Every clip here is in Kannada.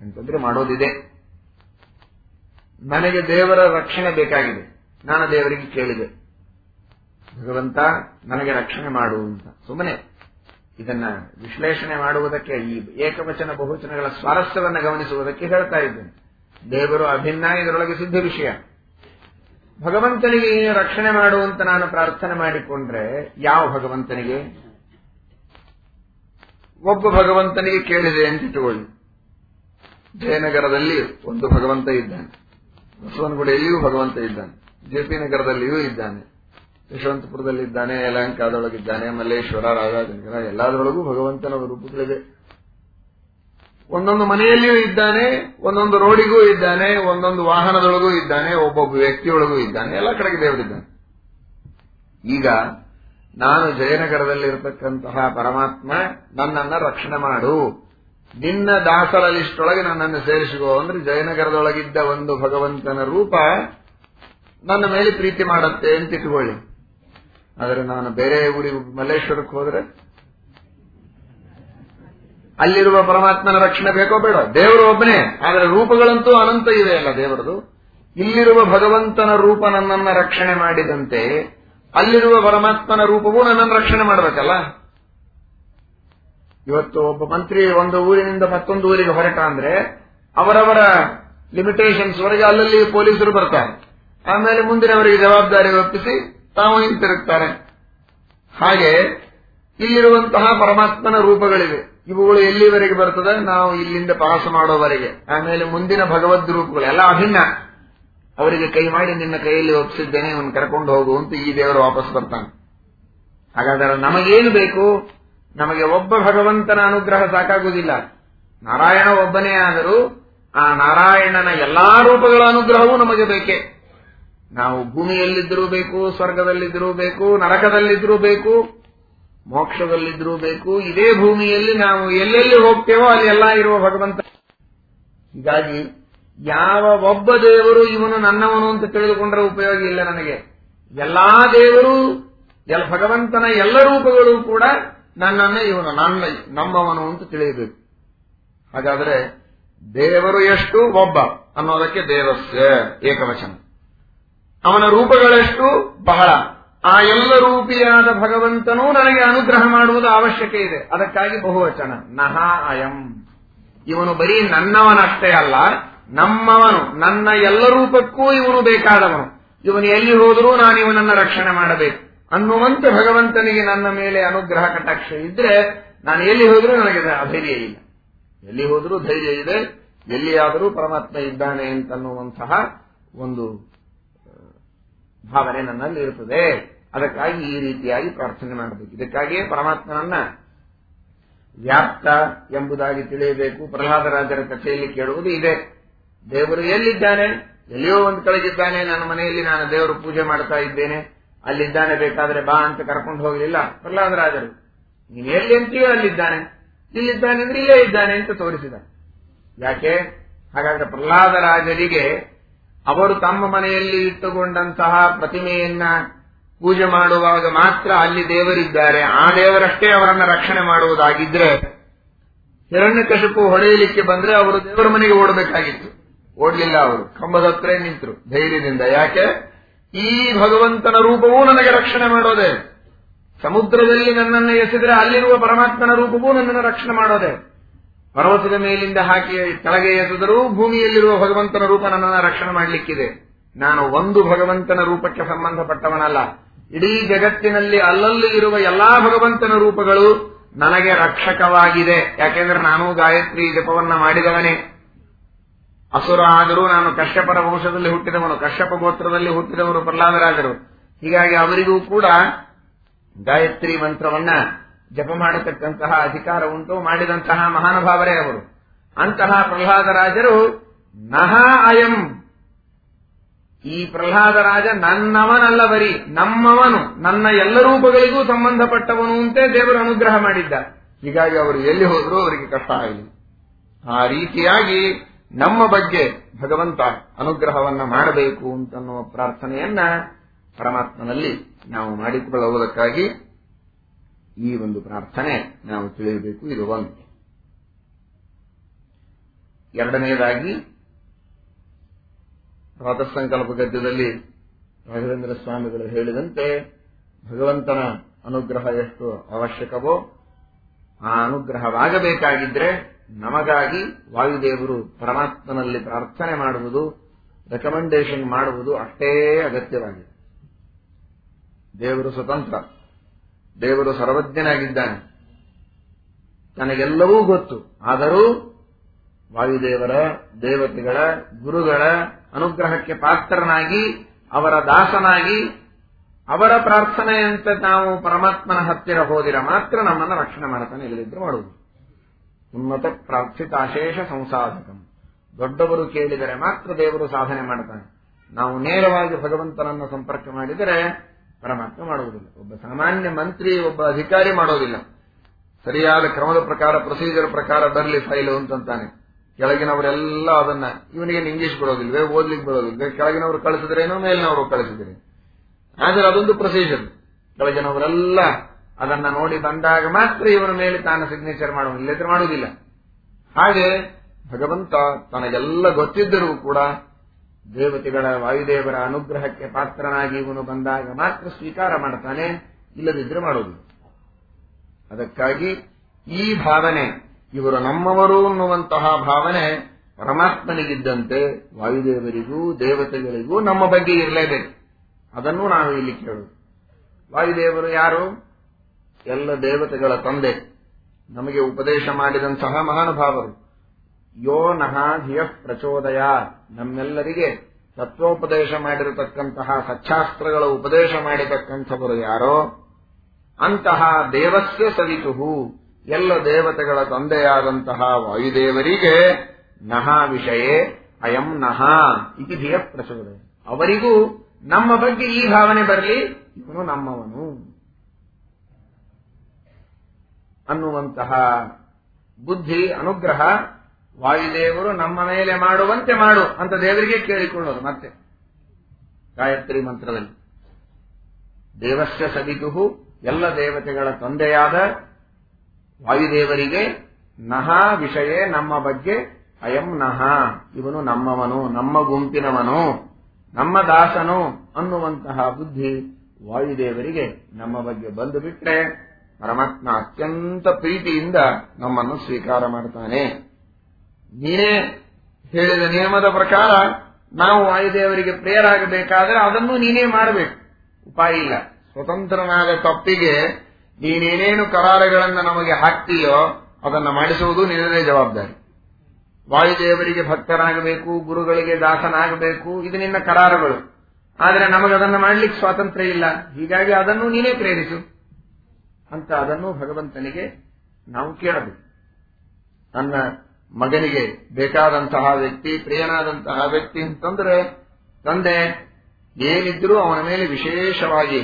ಅಂತಂದ್ರೆ ಮಾಡೋದಿದೆ. ನನಗೆ ದೇವರ ರಕ್ಷಣೆ ಬೇಕಾಗಿದೆ. ನಾನು ದೇವರಿಗೆ ಕೇಳಿದೆ. ಭಗವಂತ, ನನಗೆ ರಕ್ಷಣೆ ಮಾಡು ಅಂತ. ಸುಮ್ಮನೆ ಇದನ್ನ ವಿಶ್ಲೇಷಣೆ ಮಾಡುವುದಕ್ಕೆ ಈ ಏಕವಚನ ಬಹುವಚನಗಳ ಸ್ವಾರಸ್ಯವನ್ನು ಗಮನಿಸುವುದಕ್ಕೆ ಹೇಳ್ತಾ ಇದ್ದೇನೆ. ದೇವರು ಅಭಿನ್ನ, ಇದರೊಳಗೆ ಸಿದ್ಧ ವಿಷಯ. ಭಗವಂತನಿಗೆ ಏನು ರಕ್ಷಣೆ ಮಾಡುವಂತ ನಾನು ಪ್ರಾರ್ಥನೆ ಮಾಡಿಕೊಂಡ್ರೆ ಯಾವ ಭಗವಂತನಿಗೆ? ಒಬ್ಬ ಭಗವಂತನಿಗೆ ಕೇಳಿದೆ ಅಂತ ಇಟ್ಟುಕೊಳ್ಳಿ. ಜಯನಗರದಲ್ಲಿ ಒಂದು ಭಗವಂತ ಇದ್ದಾನೆ. ಬಸವನಗುಡಿಯಲ್ಲಿಯೂ ಭಗವಂತ ಇದ್ದಾನೆ. ಜೆಪಿ ನಗರದಲ್ಲಿಯೂ ಇದ್ದಾನೆ. ಯಶವಂತಪುರದಲ್ಲಿದ್ದಾನೆ ಯಲಂಕಾದೊಳಗಿದ್ದಾನೆ ಮಲ್ಲೇಶ್ವರ, ರಾಜಾಜನಗರ, ಎಲ್ಲದರೊಳಗೂ ಭಗವಂತನ ರೂಪಗಳಿವೆ. ಒಂದೊಂದು ಮನೆಯಲ್ಲಿಯೂ ಇದ್ದಾನೆ, ಒಂದೊಂದು ರೋಡಿಗೂ ಇದ್ದಾನೆ, ಒಂದೊಂದು ವಾಹನದೊಳಗೂ ಇದ್ದಾನೆ, ಒಬ್ಬೊಬ್ಬ ವ್ಯಕ್ತಿಯೊಳಗೂ ಇದ್ದಾನೆ, ಎಲ್ಲ ಕಡೆಗೆ ದೇವರಿದ್ದಾನೆ ಈಗ ನಾನು ಜಯನಗರದಲ್ಲಿರತಕ್ಕಂತಹ ಪರಮಾತ್ಮ ನನ್ನನ್ನ ರಕ್ಷಣೆ ಮಾಡು. ನಿನ್ನ ದಾಸರ ಲಿಸ್ಟೊಳಗೆ ನನ್ನನ್ನು ಸೇರಿಸಿಕೋ. ಅಂದ್ರೆ ಜಯನಗರದೊಳಗಿದ್ದ ಒಂದು ಭಗವಂತನ ರೂಪ ನನ್ನ ಮೇಲೆ ಪ್ರೀತಿ ಮಾಡತ್ತೆ ಅಂತ ಇಟ್ಕೊಳ್ಳಿ. ಆದರೆ ನಾನು ಬೇರೆ ಊರಿಗೆ ಮಲ್ಲೇಶ್ವರಕ್ಕೆ ಹೋದ್ರೆ ಅಲ್ಲಿರುವ ಪರಮಾತ್ಮನ ರಕ್ಷಣೆ ಬೇಕೋ ಬೇಡ? ದೇವರು ಒಬ್ಬನೇ. ಆದರೆ ರೂಪಗಳಂತೂ ಅನಂತ ಇದೆ ಅಲ್ಲ ದೇವರದು. ಇಲ್ಲಿರುವ ಭಗವಂತನ ರೂಪ ನನ್ನನ್ನ ರಕ್ಷಣೆ ಮಾಡಿದಂತೆ, ಅಲ್ಲಿರುವ ಪರಮಾತ್ಮನ ರೂಪವೂ ನನ್ನನ್ನು ರಕ್ಷಣೆ ಮಾಡಬೇಕಲ್ಲ? ಇವತ್ತು ಒಬ್ಬ ಮಂತ್ರಿ ಒಂದು ಊರಿನಿಂದ ಮತ್ತೊಂದು ಊರಿಗೆ ಹೊರಟ ಅಂದ್ರೆ ಅವರವರ ಲಿಮಿಟೇಷನ್ಸ್ ವರೆಗೆ ಅಲ್ಲಲ್ಲಿ ಪೊಲೀಸರು ಬರ್ತಾರೆ. ಆಮೇಲೆ ಮುಂದಿನವರಿಗೆ ಜವಾಬ್ದಾರಿ ಒಪ್ಪಿಸಿ ತಾವು ಹಿಂತಿರುಗ್ತಾರೆ. ಹಾಗೆ ಇಲ್ಲಿರುವಂತಹ ಪರಮಾತ್ಮನ ರೂಪಗಳಿವೆ. ಇವುಗಳು ಎಲ್ಲಿವರೆಗೆ ಬರ್ತದೆ? ನಾವು ಇಲ್ಲಿಂದ ಪಾಸ ಮಾಡೋವರೆಗೆ. ಆಮೇಲೆ ಮುಂದಿನ ಭಗವದ್ ರೂಪಗಳು ಎಲ್ಲ ಅಭಿನ್ನ. ಅವರಿಗೆ ಕೈ ಮಾಡಿ ನಿನ್ನ ಕೈಯಲ್ಲಿ ಒಪ್ಪಿಸಿದ್ದೇನೆ ಇವನು ಕರ್ಕೊಂಡು ಹೋಗು ಅಂತ ಈ ದೇವರು ವಾಪಸ್ ಬರ್ತಾನೆ. ಹಾಗಾದರೆ ನಮಗೇನು ಬೇಕು? ನಮಗೆ ಒಬ್ಬ ಭಗವಂತನ ಅನುಗ್ರಹ ಸಾಕಾಗುವುದಿಲ್ಲ. ನಾರಾಯಣ ಒಬ್ಬನೇ ಆದರೂ ಆ ನಾರಾಯಣನ ಎಲ್ಲಾ ರೂಪಗಳ ಅನುಗ್ರಹವೂ ನಮಗೆ ಬೇಕೇ. ನಾವು ಭೂಮಿಯಲ್ಲಿದ್ದರೂ ಬೇಕು, ಸ್ವರ್ಗದಲ್ಲಿದ್ದರೂ ಬೇಕು ನರಕದಲ್ಲಿದ್ದರೂ ಬೇಕು ಮೋಕ್ಷದಲ್ಲಿದ್ದರೂ ಬೇಕು, ಇದೇ ಭೂಮಿಯಲ್ಲಿ ನಾವು ಎಲ್ಲೆಲ್ಲಿ ಹೋಗ್ತೇವೋ ಅಲ್ಲಿ ಎಲ್ಲ ಇರುವ ಭಗವಂತ. ಹೀಗಾಗಿ ಯಾವ ಒಬ್ಬ ದೇವರು ಇವನು ನನ್ನವನು ಅಂತ ತಿಳಿದುಕೊಂಡ್ರೆ ಉಪಯೋಗ ಇಲ್ಲ ನನಗೆ. ಎಲ್ಲಾ ದೇವರು ಭಗವಂತನ ಎಲ್ಲ ರೂಪಗಳು ಕೂಡ ನನ್ನನ್ನೇ ಇವನು ನನ್ನ ನಮ್ಮವನು ಅಂತ ತಿಳಿಯಬೇಕು. ಹಾಗಾದರೆ ದೇವರು ಎಷ್ಟು? ಒಬ್ಬ. ಅನ್ನೋದಕ್ಕೆ ದೇವಸ್ಯ ಏಕವಚನ. ಅವನ ರೂಪಗಳೆಷ್ಟು? ಬಹಳ. ಆ ಎಲ್ಲ ರೂಪಿಯಾದ ಭಗವಂತನೂ ನನಗೆ ಅನುಗ್ರಹ ಮಾಡುವುದು ಅವಶ್ಯಕ ಇದೆ. ಅದಕ್ಕಾಗಿ ಬಹುವಚನ. ನಹ ಅಯಂ. ಇವನು ಬರೀ ನನ್ನವನಷ್ಟೇ ಅಲ್ಲ, ನಮ್ಮವನು, ನನ್ನ ಎಲ್ಲ ರೂಪಕ್ಕೂ ಇವನು ಬೇಕಾದವನು. ಇವನು ಎಲ್ಲಿ ಹೋದರೂ ನಾನು ಇವನನ್ನ ರಕ್ಷಣೆ ಮಾಡಬೇಕು. ಅನ್ನುವಂತೆ ಭಗವಂತನಿಗೆ ನನ್ನ ಮೇಲೆ ಅನುಗ್ರಹ ಕಟಾಕ್ಷ ಇದ್ರೆ ನಾನು ಎಲ್ಲಿ ಹೋದರೂ ನನಗೆ ಧೈರ್ಯ ಇಲ್ಲ. ಎಲ್ಲಿ ಹೋದರೂ ಧೈರ್ಯ ಇದೆ, ಎಲ್ಲಿಯಾದರೂ ಪರಮಾತ್ಮ ಇದ್ದಾನೆ ಅಂತನ್ನುವಂತಹ ಒಂದು ಭಾವನೆ ನನ್ನಲ್ಲಿ ಇರುತ್ತದೆ. ಅದಕ್ಕಾಗಿ ಈ ರೀತಿಯಾಗಿ ಪ್ರಾರ್ಥನೆ ಮಾಡಬೇಕು. ಇದಕ್ಕಾಗಿಯೇ ಪರಮಾತ್ಮನನ್ನ ವ್ಯಾಪ್ತ ಎಂಬುದಾಗಿ ತಿಳಿಯಬೇಕು. ಪ್ರಹ್ಲಾದರಾಜರ ಕಥೆಯಲ್ಲಿ ಕೇಳುವುದು ಇದೆ. ದೇವರು ಎಲ್ಲಿದ್ದಾನೆ? ಎಲ್ಲಿಯೋ ಒಂದು ಕಳೆದಿದ್ದಾನೆ. ನನ್ನ ಮನೆಯಲ್ಲಿ ನಾನು ದೇವರು ಪೂಜೆ ಮಾಡ್ತಾ ಇದ್ದೇನೆ. ಅಲ್ಲಿದ್ದಾನೆ ಬೇಕಾದ್ರೆ ಬಾ ಅಂತ ಕರ್ಕೊಂಡು ಹೋಗಲಿಲ್ಲ. ಪ್ರಹ್ಲಾದರಾಜರು, ನೀನು ಎಲ್ಲಿ ಅಂತೀಯೋ ಅಲ್ಲಿದ್ದಾನೆ. ಇಲ್ಲಿದ್ದಾನೆ ಅಂದ್ರೆ ಇಲ್ಲೇ ಇದ್ದಾನೆ ಅಂತ ತೋರಿಸಿದ ಯಾಕೆ? ಹಾಗಾದ್ರೆ ಪ್ರಹ್ಲಾದರಾಜರಿಗೆ ಅವರು ತಮ್ಮ ಮನೆಯಲ್ಲಿ ಇಟ್ಟುಕೊಂಡಂತಹ ಪ್ರತಿಮೆಯನ್ನ ಪೂಜೆ ಮಾಡುವಾಗ ಮಾತ್ರ ಅಲ್ಲಿ ದೇವರಿದ್ದಾರೆ. ಆ ದೇವರಷ್ಟೇ ಅವರನ್ನ ರಕ್ಷಣೆ ಮಾಡುವುದಾಗಿದ್ರೆ ಹಿರಣ್ಯಕಶಿಪು ಹೊಡೆಯಲಿಕ್ಕೆ ಬಂದ್ರೆ ಅವರು ದೇವರ ಮನೆಗೆ ಓಡಬೇಕಾಗಿತ್ತು. ಓಡ್ಲಿಲ್ಲ ಅವರು. ಕಂಬದ ಹತ್ರ ನಿಂತರು ಧೈರ್ಯದಿಂದ. ಯಾಕೆ? ಈ ಭಗವಂತನ ರೂಪವೂ ನನಗೆ ರಕ್ಷಣೆ ಮಾಡೋದೆ. ಸಮುದ್ರದಲ್ಲಿ ನನ್ನನ್ನು ಎಸೆದರೆ ಅಲ್ಲಿರುವ ಪರಮಾತ್ಮನ ರೂಪವೂ ನನ್ನನ್ನು ರಕ್ಷಣೆ ಮಾಡೋದೆ. ಪರ್ವತದ ಮೇಲಿಂದ ಹಾಕಿ ಕೆಳಗೆ ಎಸೆದರೂ ಭೂಮಿಯಲ್ಲಿರುವ ಭಗವಂತನ ರೂಪ ನನ್ನನ್ನು ರಕ್ಷಣೆ ಮಾಡಲಿಕ್ಕಿದೆ. ನಾನು ಒಂದು ಭಗವಂತನ ರೂಪಕ್ಕೆ ಸಂಬಂಧಪಟ್ಟವನಲ್ಲ. ಇಡೀ ಜಗತ್ತಿನಲ್ಲಿ ಅಲ್ಲಲ್ಲಿ ಇರುವ ಎಲ್ಲಾ ಭಗವಂತನ ರೂಪಗಳು ನನಗೆ ರಕ್ಷಕವಾಗಿದೆ. ಯಾಕೆಂದ್ರೆ ನಾನು ಗಾಯತ್ರಿ ಜಪವನ್ನ ಮಾಡಿದವನೇ. ಅಸುರ ಆದರೂ ನಾನು ಕಶ್ಯಪರ ವಂಶದಲ್ಲಿ ಹುಟ್ಟಿದವನು, ಕಶ್ಯಪ ಗೋತ್ರದಲ್ಲಿ ಹುಟ್ಟಿದವರು ಪ್ರಹ್ಲಾದರಾದರು. ಹೀಗಾಗಿ ಅವರಿಗೂ ಕೂಡ ಗಾಯತ್ರಿ ಮಂತ್ರವನ್ನ ಜಪ ಮಾಡತಕ್ಕಂತಹ ಅಧಿಕಾರ ಉಂಟು, ಮಾಡಿದಂತಹ ಮಹಾನುಭಾವರೇ ಅವರು. ಅಂತಹ ಪ್ರಹ್ಲಾದರಾಜರು, ನಹ ಅಯಂ. ಈ ಪ್ರಹ್ಲಾದರಾಜ ನನ್ನವನಲ್ಲ ಬರೀ ನಮ್ಮವನು, ನನ್ನ ಎಲ್ಲ ರೂಪಗಳಿಗೂ ಸಂಬಂಧಪಟ್ಟವನು ಅಂತೆ ದೇವರು ಅನುಗ್ರಹ ಮಾಡಿದ್ದ. ಹೀಗಾಗಿ ಅವರು ಎಲ್ಲಿ ಹೋದರೂ ಅವರಿಗೆ ಕಷ್ಟ ಆಗಲಿ. ಆ ರೀತಿಯಾಗಿ ನಮ್ಮ ಬಗ್ಗೆ ಭಗವಂತ ಅನುಗ್ರಹವನ್ನ ಮಾಡಬೇಕು ಅಂತನ್ನುವ ಪ್ರಾರ್ಥನೆಯನ್ನ ಪರಮಾತ್ಮನಲ್ಲಿ ನಾವು ಮಾಡಿಕೊಳ್ಳುವುದಕ್ಕಾಗಿ ಈ ಒಂದು ಪ್ರಾರ್ಥನೆ ನಾವು ತಿಳಿಯಬೇಕು. ಇದು ಒಂದು. ಎರಡನೆಯದಾಗಿ ಪ್ರಾತಃಸಂಕಲ್ಪ ಗದ್ಯದಲ್ಲಿ ರಾಘವೇಂದ್ರ ಸ್ವಾಮಿಗಳು ಹೇಳಿದಂತೆ ಭಗವಂತನ ಅನುಗ್ರಹ ಎಷ್ಟು ಅವಶ್ಯಕವೋ ಆ ಅನುಗ್ರಹವಾಗಬೇಕಾಗಿದ್ರೆ ನಮಗಾಗಿ ವಾಯುದೇವರು ಪರಮಾತ್ಮನಲ್ಲಿ ಪ್ರಾರ್ಥನೆ ಮಾಡುವುದು ರೆಕಮೆಂಡೇಶನ್ ಮಾಡುವುದು ಅಷ್ಟೇ ಅಗತ್ಯವಾಗಿದೆ. ದೇವರು ಸ್ವತಂತ್ರ. ದೇವರು ಸರ್ವಜ್ಞನಾಗಿದ್ದಾನೆ. ತನಗೆಲ್ಲವೂ ಗೊತ್ತು. ಆದರೂ ವಾಯುದೇವರ, ದೇವತೆಗಳ, ಗುರುಗಳ ಅನುಗ್ರಹಕ್ಕೆ ಪಾತ್ರನಾಗಿ, ಅವರ ದಾಸನಾಗಿ, ಅವರ ಪ್ರಾರ್ಥನೆಯಂತೆ ನಾವು ಪರಮಾತ್ಮನ ಹತ್ತಿರ ಹೋದಿರ ಮಾತ್ರ ನಮ್ಮನ್ನು ರಕ್ಷಣೆ ಮಾಡುತ್ತಾನೆ ಇಲ್ಲದಿದ್ದರೆ ಮಾಡುವುದು. ಉನ್ನತ ಪ್ರಾರ್ಥಿತ ಅಶೇಷ ಸಂಸಾಧಕಂ. ದೊಡ್ಡವರು ಕೇಳಿದರೆ ಮಾತ್ರ ದೇವರು ಸಾಧನೆ ಮಾಡ್ತಾನೆ. ನಾವು ನೇರವಾಗಿ ಭಗವಂತನನ್ನು ಸಂಪರ್ಕ ಮಾಡಿದರೆ ಪರಮಾತ್ಮ ಮಾಡುವುದಿಲ್ಲ. ಒಬ್ಬ ಸಾಮಾನ್ಯ ಮಂತ್ರಿ, ಒಬ್ಬ ಅಧಿಕಾರಿ ಮಾಡೋದಿಲ್ಲ. ಸರಿಯಾದ ಕ್ರಮದ ಪ್ರಕಾರ ಪ್ರೊಸೀಜರ್ ಪ್ರಕಾರ ಬರಲಿ ಫೈಲು ಅಂತಂತಾನೆ. ಕೆಳಗಿನವರೆಲ್ಲ ಅದನ್ನ ಇವನಿಗೆ ಇಂಗ್ಲಿಷ್ ಬರೋದಿಲ್ಲ ಓದ್ಲಿಕ್ಕೆ ಬರೋದಿಲ್ವೇ? ಕೆಳಗಿನವರು ಕಳಿಸಿದ್ರೇನೋ, ಮೇಲಿನವರು ಕಳಿಸಿದ್ರೆ ಆದರೆ ಅದೊಂದು ಪ್ರೊಸೀಜರ್ ಕೆಳಗಿನವರೆಲ್ಲ ಅದನ್ನ ನೋಡಿ ಬಂದಾಗ ಮಾತ್ರ ಇವನ ಮೇಲೆ ತಾನು ಸಿಗ್ನೇಚರ್ ಮಾಡುವ ಇಲ್ಲದ್ರೆ ಮಾಡುವುದಿಲ್ಲ. ಹಾಗೆ ಭಗವಂತ ತನಗೆಲ್ಲ ಗೊತ್ತಿದ್ದರೂ ಕೂಡ ದೇವತೆಗಳ ವಾಯುದೇವರ ಅನುಗ್ರಹಕ್ಕೆ ಪಾತ್ರನಾಗಿ ಇವನು ಬಂದಾಗ ಮಾತ್ರ ಸ್ವೀಕಾರ ಮಾಡ್ತಾನೆ, ಇಲ್ಲದಿದ್ರೆ ಮಾಡುವುದಿಲ್ಲ ಅದಕ್ಕಾಗಿ ಈ ಭಾವನೆ, ಇವರು ನಮ್ಮವರು ಅನ್ನುವಂತಹ ಭಾವನೆ ಪರಮಾತ್ಮನಿಗಿದ್ದಂತೆ ವಾಯುದೇವರಿಗೂ ದೇವತೆಗಳಿಗೂ ನಮ್ಮ ಬಗ್ಗೆ ಇರಲೇಬೇಕು. ಅದನ್ನು ನಾವು ಇಲ್ಲಿ ಕೇಳುವುದು ವಾಯುದೇವರು ಯಾರು? ಎಲ್ಲ ದೇವತೆಗಳ ತಂದೆ ನಮಗೆ ಉಪದೇಶ ಮಾಡಿದಂತಹ ಮಹಾನುಭಾವರು. ಯೋ ನಹ ಧಿಯ ಪ್ರಚೋದಯ ನಮ್ಮೆಲ್ಲರಿಗೆ ತತ್ವೋಪದೇಶ ಮಾಡಿರತಕ್ಕಂತಹ ಸಚ್ಚಾಸ್ತ್ರಗಳ ಉಪದೇಶ ಮಾಡಿರತಕ್ಕಂಥವರು ಯಾರೋ? ಅಂತಹ ದೇವಸ್ಯ ಸವಿತುಹು. ಎಲ್ಲ ದೇವತೆಗಳ ತಂದೆಯಾದಂತಹ ವಾಯುದೇವರಿಗೆ ನಹ ವಿಷಯೇ ಅಯಂ ನಹ ಇತಿ ಧಿಯ ಪ್ರಚೋದಯ ಅವರಿಗೂ ನಮ್ಮ ಬಗ್ಗೆ ಈ ಭಾವನೆ ಬರಲಿ, ಇವನು ನಮ್ಮವನು. ಅನ್ನುವಂತಹ ಬುದ್ಧಿ, ಅನುಗ್ರಹ ವಾಯುದೇವರು ನಮ್ಮ ಮೇಲೆ ಮಾಡುವಂತೆ ಮಾಡು ಅಂತ ದೇವರಿಗೆ ಕೇಳಿಕೊಳ್ಳೋದು ಮತ್ತೆ. ಗಾಯತ್ರಿ ಮಂತ್ರದಲ್ಲಿ. ದೇವಸ್ಯ ಸದಿಗುಹು ಎಲ್ಲ ದೇವತೆಗಳ ತಂದೆಯಾದ ವಾಯುದೇವರಿಗೆ ನಹ ವಿಷಯ ನಮ್ಮ ಬಗ್ಗೆ ಅಯಂ ನಹ. ಇವನು ನಮ್ಮವನು, ನಮ್ಮ ಗುಂಪಿನವನು, ನಮ್ಮ ದಾಸನು ಅನ್ನುವಂತಹ ಬುದ್ಧಿ ವಾಯುದೇವರಿಗೆ ನಮ್ಮ ಬಗ್ಗೆ ಬಂದು ಬಿಟ್ರೆ ಪರಮಾತ್ಮ ಅತ್ಯಂತ ಪ್ರೀತಿಯಿಂದ ನಮ್ಮನ್ನು ಸ್ವೀಕಾರ ಮಾಡ್ತಾನೆ. ನೀನೇ ಹೇಳಿದ ನಿಯಮದ ಪ್ರಕಾರ ನಾವು ವಾಯುದೇವರಿಗೆ ಪ್ರೇಯರಾಗಬೇಕಾದರೆ ಅದನ್ನು ನೀನೇ ಮಾಡಬೇಕು. ಉಪಾಯ ಇಲ್ಲ. ಸ್ವತಂತ್ರನಾದ ತಪ್ಪಿಗೆ ನೀನೇನೇನು ಕರಾರಗಳನ್ನು ನಮಗೆ ಹಾಕ್ತೀಯೋ ಅದನ್ನ ಮಾಡಿಸುವುದು ನಿನ್ನದೇ ಜವಾಬ್ದಾರಿ. ವಾಯುದೇವರಿಗೆ ಭಕ್ತರಾಗಬೇಕು ಗುರುಗಳಿಗೆ ದಾಸನಾಗಬೇಕು, ಇದು ನಿನ್ನ ಕರಾರುಗಳು. ಆದರೆ ನಮಗದನ್ನು ಮಾಡಲಿಕ್ಕೆ ಸ್ವಾತಂತ್ರ್ಯ ಇಲ್ಲ. ಹೀಗಾಗಿ ಅದನ್ನು ನೀನೇ ಪ್ರೇರಿಸು. ಅಂತ ಅದನ್ನು ಭಗವಂತನಿಗೆ ನಾವು ಕೇಳಬೇಕು. ನನ್ನ ಮಗನಿಗೆ ಬೇಕಾದಂತಹ ವ್ಯಕ್ತಿ, ಪ್ರಿಯನಾದಂತಹ ವ್ಯಕ್ತಿ ಅಂತಂದ್ರೆ ತಂದೆ, ಏನಿದ್ರೂ ಅವನ ಮೇಲೆ ವಿಶೇಷವಾಗಿ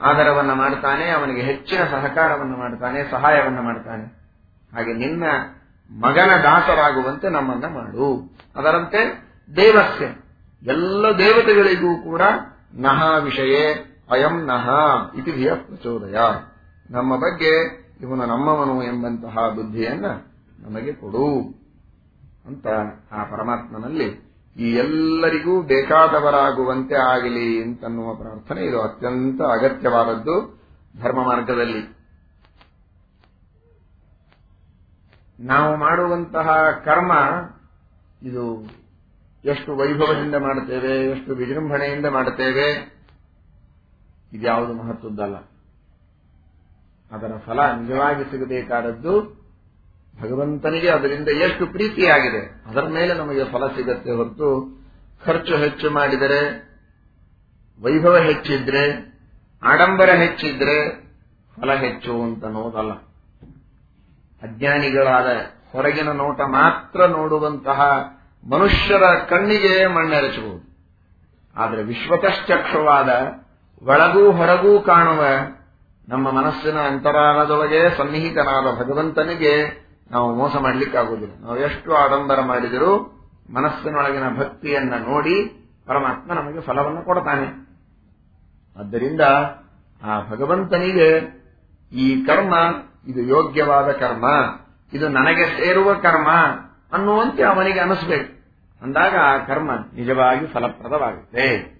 ಆಧಾರವನ್ನು ಮಾಡ್ತಾನೆ, ಅವನಿಗೆ ಹೆಚ್ಚಿನ ಸಹಕಾರವನ್ನು ಮಾಡ್ತಾನೆ, ಸಹಾಯವನ್ನು ಮಾಡ್ತಾನೆ. ಹಾಗೆ ನಿನ್ನ ಮಗನ ದಾಸರಾಗುವಂತೆ ನಮ್ಮನ್ನ ಮಾಡು. ಅದರಂತೆ ದೇವಸ್ಯ. ಎಲ್ಲ ದೇವತೆಗಳಿಗೂ ಕೂಡ ನಹ ವಿಷಯ. ಅಯಂ ನಹ ಇತಿ ಧಿಯ ಪ್ರಚೋದಯ. ನಮ್ಮ ಬಗ್ಗೆ ಇವನು ನಮ್ಮವನು ಎಂಬಂತಹ ಬುದ್ಧಿಯನ್ನ ನಮಗೆ ಕೊಡು ಅಂತ ಆ ಪರಮಾತ್ಮನಲ್ಲಿ ಈ ಎಲ್ಲರಿಗೂ ಬೇಕಾದವರಾಗುವಂತೆ ಆಗಲಿ ಅಂತನ್ನುವ ಪ್ರಾರ್ಥನೆ ಇದು ಅತ್ಯಂತ ಅಗತ್ಯವಾದದ್ದು ಧರ್ಮ ಮಾರ್ಗದಲ್ಲಿ. ನಾವು ಮಾಡುವಂತಹ ಕರ್ಮ ಇದು ಎಷ್ಟು ವೈಭವದಿಂದ ಮಾಡುತ್ತೇವೆ, ಎಷ್ಟು ವಿಜೃಂಭಣೆಯಿಂದ ಮಾಡುತ್ತೇವೆ ಇದ್ಯಾವುದು ಮಹತ್ವದ್ದಲ್ಲ. ಅದರ ಫಲ ನಿಜವಾಗಿ ಸಿಗಬೇಕಾದದ್ದು ಭಗವಂತನಿಗೆ ಅದರಿಂದ ಎಷ್ಟು ಪ್ರೀತಿಯಾಗಿದೆ. ಅದರ ಮೇಲೆ ನಮಗೆ ಫಲ ಸಿಗತ್ತೆ ಹೊರತು ಖರ್ಚು ಹೆಚ್ಚು ಮಾಡಿದರೆ, ವೈಭವ ಹೆಚ್ಚಿದ್ರೆ, ಆಡಂಬರ ಹೆಚ್ಚಿದ್ರೆ ಫಲ ಹೆಚ್ಚು ಅಂತ ಅನ್ನೋದಲ್ಲ. ಅಜ್ಞಾನಿಗಳಾದ ಹೊರಗಿನ ನೋಟ ಮಾತ್ರ ನೋಡುವಂತಹ ಮನುಷ್ಯರ ಕಣ್ಣಿಗೆ ಮಣ್ಣೆರಚಬಹುದು ಆದರೆ ವಿಶ್ವತಶ್ಚಕ್ಷವಾದ ಒಳಗೂ ಹೊರಗೂ ಕಾಣುವ ನಮ್ಮ ಮನಸ್ಸಿನ ಅಂತರಾಳದೊಳಗೆ ಸನ್ನಿಹಿತನಾದ ಭಗವಂತನಿಗೆ ನಾವು ಮೋಸ ಮಾಡಲಿಕ್ಕಾಗುವುದಿಲ್ಲ. ನಾವು ಎಷ್ಟು ಆಡಂಬರ ಮಾಡಿದರೂ ಮನಸ್ಸಿನೊಳಗಿನ ಭಕ್ತಿಯನ್ನ ನೋಡಿ ಪರಮಾತ್ಮ ನಮಗೆ ಫಲವನ್ನು ಕೊಡ್ತಾನೆ. ಆದ್ದರಿಂದ ಆ ಭಗವಂತನಿಗೆ ಈ ಕರ್ಮ, ಇದು ಯೋಗ್ಯವಾದ ಕರ್ಮ, ಇದು ನನಗೆ ಸೇರುವ ಕರ್ಮ ಅನ್ನುವಂತೆ ಅವನಿಗೆ ಅನಿಸ್ಬೇಕು. ಅಂದಾಗ ಆ ಕರ್ಮ ನಿಜವಾಗಿ ಫಲಪ್ರದವಾಗುತ್ತೆ.